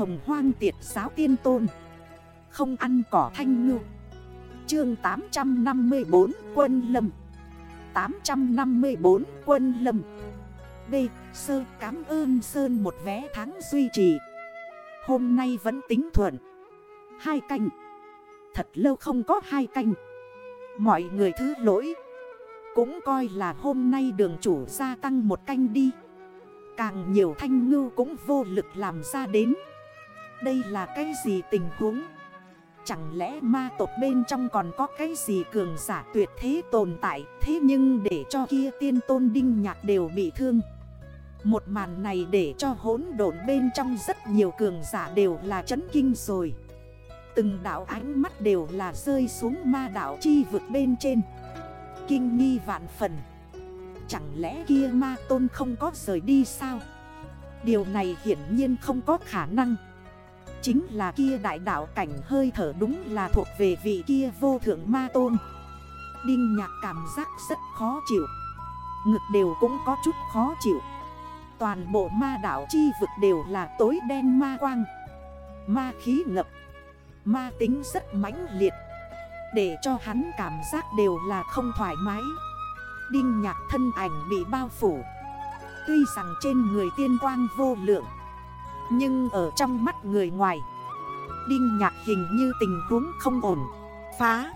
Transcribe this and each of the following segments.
hồng hoang tiệt giáo tiên tôn. Không ăn cỏ thanh ngư. Chương 854 quân lâm. 854 quân lâm. B. Sơ cảm ơn Sơn một vé tháng duy trì. Hôm nay vẫn tính thuận. Hai canh. Thật lâu không có hai canh. Mọi người thứ lỗi. Cũng coi là hôm nay đường chủ gia tăng một canh đi. Càng nhiều thanh ngưu cũng vô lực làm ra đến. Đây là cái gì tình huống? Chẳng lẽ ma tộc bên trong còn có cái gì cường giả tuyệt thế tồn tại? Thế nhưng để cho kia tiên tôn đinh nhạc đều bị thương. Một màn này để cho hỗn độn bên trong rất nhiều cường giả đều là chấn kinh rồi. Từng đảo ánh mắt đều là rơi xuống ma đảo chi vực bên trên. Kinh nghi vạn phần. Chẳng lẽ kia ma tôn không có rời đi sao? Điều này hiển nhiên không có khả năng. Chính là kia đại đạo cảnh hơi thở đúng là thuộc về vị kia vô thượng ma tôn. Đinh nhạc cảm giác rất khó chịu. Ngực đều cũng có chút khó chịu. Toàn bộ ma đảo chi vực đều là tối đen ma quang. Ma khí ngập. Ma tính rất mãnh liệt. Để cho hắn cảm giác đều là không thoải mái. Đinh nhạc thân ảnh bị bao phủ. Tuy rằng trên người tiên quang vô lượng nhưng ở trong mắt người ngoài, Đinh nhạc hình như tình huống không ổn. Phá.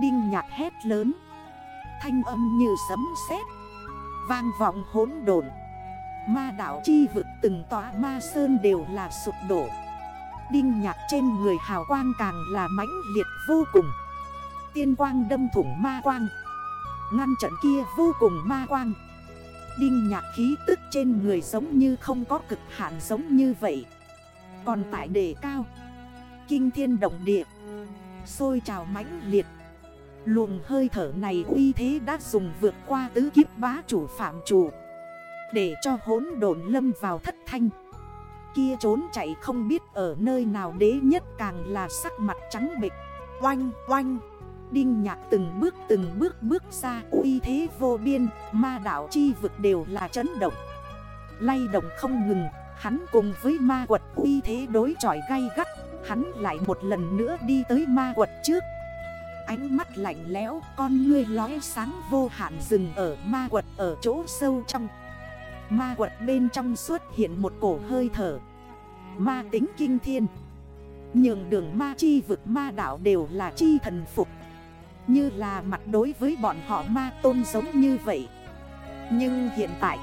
Đinh nhạc hét lớn. Thanh âm như sấm sét. Vang vọng hốn đồn Ma đảo chi vực từng tòa ma sơn đều là sụp đổ. Đinh nhạc trên người hào quang càng là mãnh liệt vô cùng. Tiên quang đâm thủng ma quang. Ngăn trận kia vô cùng ma quang. Đinh nhạc khí tức trên người giống như không có cực hạn giống như vậy. Còn tại đề cao, Kinh thiên động địa, Xôi trào mãnh liệt. Luồng hơi thở này uy thế đã dùng vượt qua tứ kiếp bá chủ phạm chủ. Để cho hốn đồn lâm vào thất thanh. Kia trốn chạy không biết ở nơi nào đế nhất càng là sắc mặt trắng bịch Oanh oanh. Đinh nhạc từng bước từng bước bước ra, uy thế vô biên, Ma đảo chi vực đều là chấn động. Lay động không ngừng, Hắn cùng với ma quật uy thế đối chọi gay gắt, Hắn lại một lần nữa đi tới ma quật trước. Ánh mắt lạnh lẽo, Con ngươi lóe sáng vô hạn rừng ở ma quật ở chỗ sâu trong. Ma quật bên trong xuất hiện một cổ hơi thở. Ma tính kinh thiên. Nhường đường ma chi vực ma đảo đều là chi thần phục. Như là mặt đối với bọn họ ma tôn giống như vậy. Nhưng hiện tại,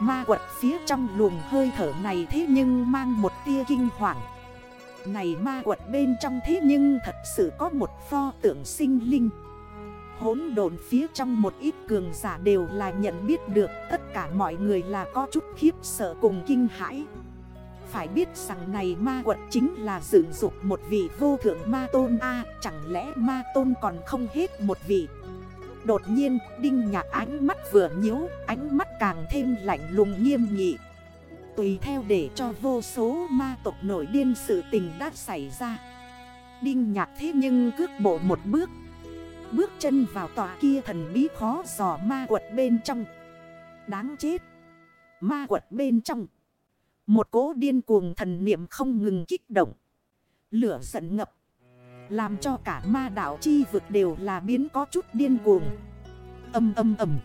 Ma quật phía trong luồng hơi thở này thế nhưng mang một tia kinh hoàng. Này ma quật bên trong thế nhưng thật sự có một pho tượng sinh linh. Hốn đồn phía trong một ít cường giả đều là nhận biết được, Tất cả mọi người là có chút khiếp sợ cùng kinh hãi. Phải biết rằng này ma quật chính là dựng dục một vị vô thượng ma tôn. A, Chẳng lẽ ma tôn còn không hết một vị? Đột nhiên, đinh nhạc ánh mắt vừa nhíu, Ánh mắt càng thêm lạnh lùng nghiêm nghị. Tùy theo để cho vô số ma tộc nổi điên sự tình đã xảy ra. Đinh nhạc thế nhưng cước bộ một bước. Bước chân vào tòa kia thần bí khó giò ma quật bên trong. Đáng chết! Ma quật bên trong. Một cỗ điên cuồng thần niệm không ngừng kích động. Lửa giận ngập. Làm cho cả ma đảo chi vực đều là biến có chút điên cuồng. Âm âm âm.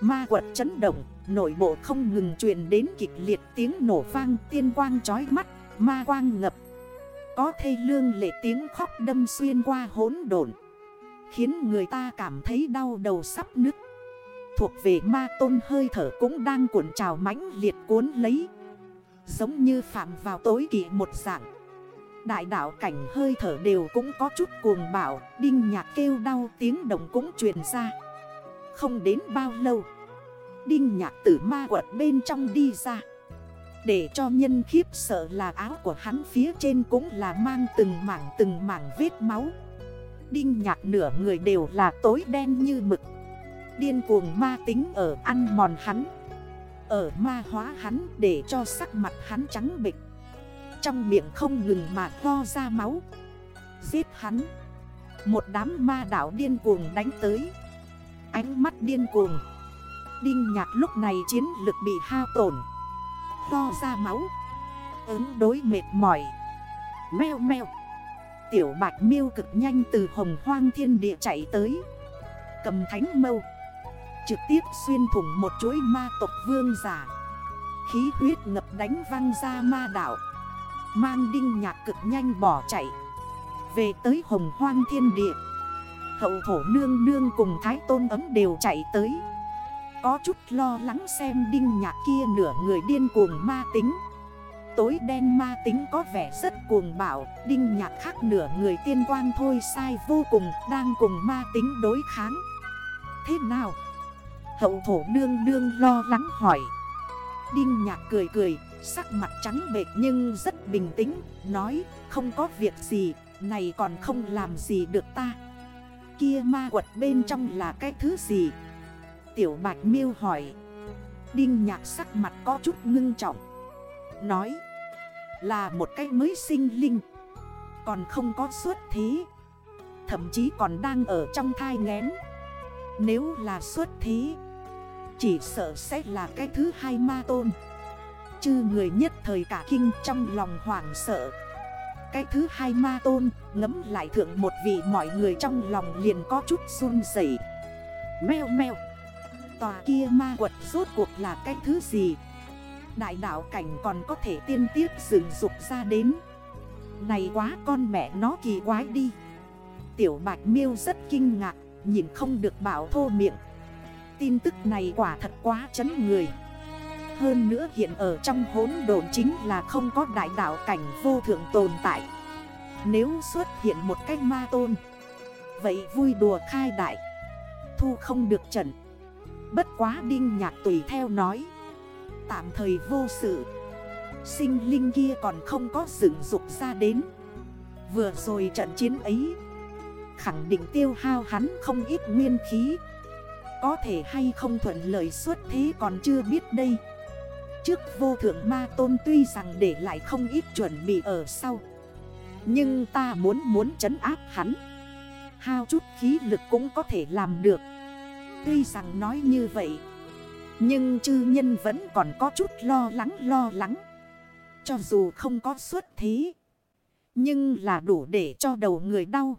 Ma quật chấn động, Nội bộ không ngừng truyền đến kịch liệt tiếng nổ vang, tiên quang chói mắt, Ma quang ngập. Có thê lương lệ tiếng khóc đâm xuyên qua hốn đồn Khiến người ta cảm thấy đau đầu sắp nứt. Thuộc về ma tôn hơi thở cũng đang cuộn trào mãnh liệt cuốn lấy. Giống như phạm vào tối kỵ một dạng. Đại đảo cảnh hơi thở đều cũng có chút cuồng bảo Đinh nhạc kêu đau, tiếng đồng cũng truyền ra. Không đến bao lâu, Đinh nhạc tử ma quật bên trong đi ra. Để cho nhân khiếp sợ là áo của hắn phía trên cũng là mang từng mảng từng mảng vết máu. Đinh nhạc nửa người đều là tối đen như mực. Điên cuồng ma tính ở ăn mòn hắn. Ở ma hóa hắn để cho sắc mặt hắn trắng bịch Trong miệng không ngừng mà to ra máu. Giết hắn. Một đám ma đảo điên cuồng đánh tới. Ánh mắt điên cuồng. Đinh nhạc lúc này chiến lực bị hao tổn. To ra máu. Ứng đối mệt mỏi. Mèo mèo Tiểu bạch miêu cực nhanh từ hồng hoang thiên địa chạy tới. Cầm thánh mâu. Trực tiếp xuyên thủng một chuỗi ma tộc vương giả. Khí huyết ngập đánh văng ra ma đảo Mang đinh nhạc cực nhanh bỏ chạy. Về tới hồng hoang thiên địa. Hậu thổ nương nương cùng thái tôn ấm đều chạy tới. Có chút lo lắng xem đinh nhạc kia nửa người điên cuồng ma tính. Tối đen ma tính có vẻ rất cuồng bạo, Đinh nhạc khác nửa người tiên quang thôi sai vô cùng, Đang cùng ma tính đối kháng. Thế nào? Hậu thổ nương nương lo lắng hỏi. Đinh nhạc cười cười, Sắc mặt trắng bệt nhưng rất bình tĩnh, Nói, không có việc gì, Này còn không làm gì được ta. Kia ma quật bên trong là cái thứ gì? Tiểu bạch miêu hỏi. Đinh nhạc sắc mặt có chút ngưng trọng, Nói, Là một cái mới sinh linh, Còn không có xuất thế, Thậm chí còn đang ở trong thai ngén. Nếu là xuất thế chỉ sợ sẽ là cái thứ hai ma tôn. Chư người nhất thời cả kinh trong lòng hoảng sợ. Cái thứ hai ma tôn, ngấm lại thượng một vị mọi người trong lòng liền có chút run dậy Mèo mèo. Tòa kia ma quật rốt cuộc là cái thứ gì? Đại đạo cảnh còn có thể tiên tiếp dựng dục ra đến. Này quá con mẹ nó kỳ quái đi. Tiểu bạch miêu rất kinh ngạc, Nhìn không được bảo thô miệng. Tin tức này quả thật quá chấn người. Hơn nữa hiện ở trong hốn đồn chính là không có đại đạo cảnh vô thượng tồn tại. Nếu xuất hiện một cách ma tôn, Vậy vui đùa khai đại, Thu không được trận. Bất quá đinh nhạc tùy theo nói, Tạm thời vô sự. Sinh linh kia còn không có dựng dục ra đến. Vừa rồi trận chiến ấy, Khẳng định tiêu hao hắn không ít nguyên khí. Có thể hay không thuận lời suốt thế còn chưa biết đây. Trước vô thượng ma tôn tuy rằng để lại không ít chuẩn bị ở sau, Nhưng ta muốn muốn trấn áp hắn. Hao chút khí lực cũng có thể làm được. Tuy rằng nói như vậy, Nhưng chư nhân vẫn còn có chút lo lắng lo lắng. Cho dù không có xuất thế, Nhưng là đủ để cho đầu người đau.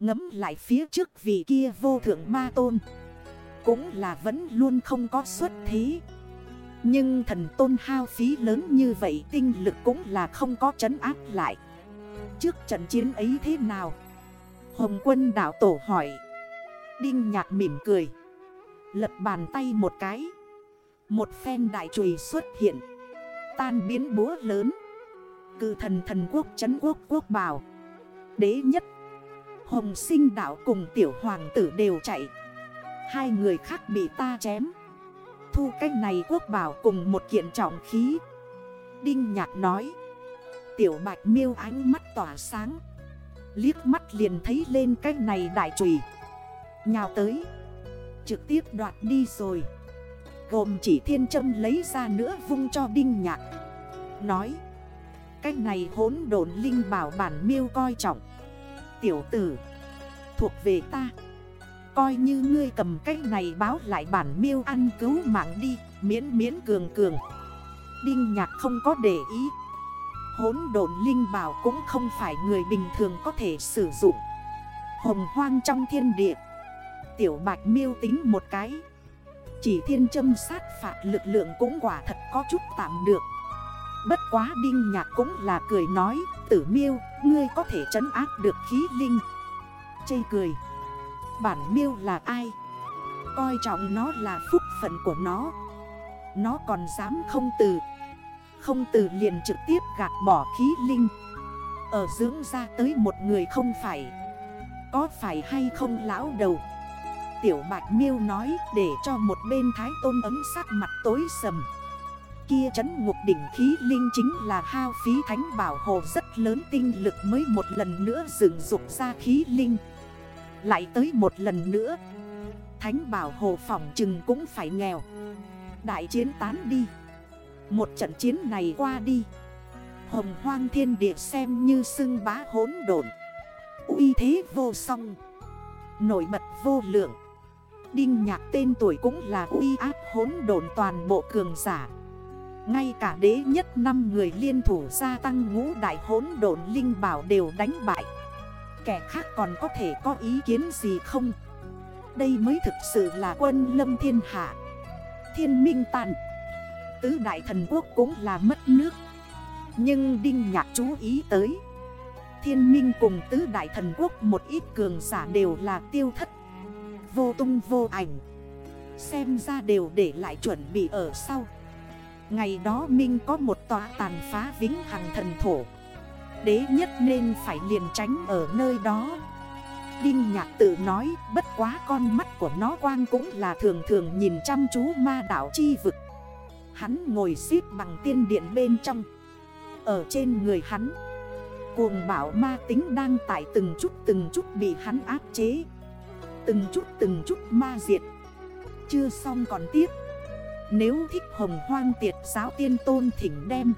Ngấm lại phía trước vì kia vô thượng ma tôn. Cũng là vẫn luôn không có xuất thế. Nhưng thần tôn hao phí lớn như vậy, tinh lực cũng là không có chấn áp lại. Trước trận chiến ấy thế nào? Hồng quân đảo tổ hỏi. Đinh nhạc mỉm cười. Lật bàn tay một cái. Một phen đại chùy xuất hiện. Tan biến búa lớn. Cự thần thần quốc chấn quốc quốc bảo Đế nhất. Hồng sinh đảo cùng tiểu hoàng tử đều chạy. Hai người khác bị ta chém. Thu cách này quốc bảo cùng một kiện trọng khí. Đinh nhạc nói. Tiểu bạch miêu ánh mắt tỏa sáng. Liếc mắt liền thấy lên cách này đại trùy. Nhào tới. Trực tiếp đoạt đi rồi. Gồm chỉ thiên châm lấy ra nữa vung cho đinh nhạc. Nói. Cách này hốn đồn linh bảo bản miêu coi trọng. Tiểu tử. Thuộc về ta. Coi như ngươi cầm cái này báo lại bản miêu ăn cứu mạng đi Miễn miễn cường cường. Đinh nhạc không có để ý. Hốn độn linh bảo cũng không phải người bình thường có thể sử dụng. Hồng hoang trong thiên địa. Tiểu bạch miêu tính một cái. Chỉ thiên châm sát phạt lực lượng cũng quả thật có chút tạm được. Bất quá đinh nhạc cũng là cười nói Tử miêu, ngươi có thể trấn áp được khí linh. Chê cười. Bản miêu là ai? Coi trọng nó là phúc phận của nó. Nó còn dám không từ. Không từ liền trực tiếp gạt bỏ khí linh. Ở dưỡng ra tới một người không phải. Có phải hay không lão đầu? Tiểu bạch miêu nói để cho một bên thái tôn ấm sắc mặt tối sầm. Kia chấn ngục đỉnh khí linh chính là hao phí thánh bảo hộ rất lớn tinh lực mới một lần nữa dựng dục ra khí linh lại tới một lần nữa. Thánh bảo hồ phỏng chừng cũng phải nghèo. Đại chiến tán đi. Một trận chiến này qua đi. Hồng hoang thiên địa xem như sưng bá hốn đồn uy thế vô song. Nổi bật vô lượng. Đinh nhạc tên tuổi cũng là uy áp hốn đồn toàn bộ cường giả. Ngay cả đế nhất năm người liên thủ gia tăng ngũ đại hốn đồn linh bảo đều đánh bại. Kẻ khác còn có thể có ý kiến gì không? Đây mới thực sự là quân lâm thiên hạ. Thiên minh tàn. Tứ đại thần quốc cũng là mất nước. Nhưng Đinh Nhạc chú ý tới. Thiên minh cùng tứ đại thần quốc một ít cường giả đều là tiêu thất. Vô tung vô ảnh. Xem ra đều để lại chuẩn bị ở sau. Ngày đó Minh có một tòa tàn phá vĩnh hằng thần thổ. Đế nhất nên phải liền tránh ở nơi đó. Đinh nhạc tự nói, bất quá con mắt của nó quang cũng là thường thường nhìn chăm chú ma đảo chi vực. Hắn ngồi xếp bằng tiên điện bên trong. Ở trên người hắn, Cuồng bảo ma tính đang tại từng chút từng chút bị hắn áp chế. Từng chút từng chút ma diệt. Chưa xong còn tiếp. Nếu thích hồng hoang tiệt giáo tiên tôn thỉnh đem.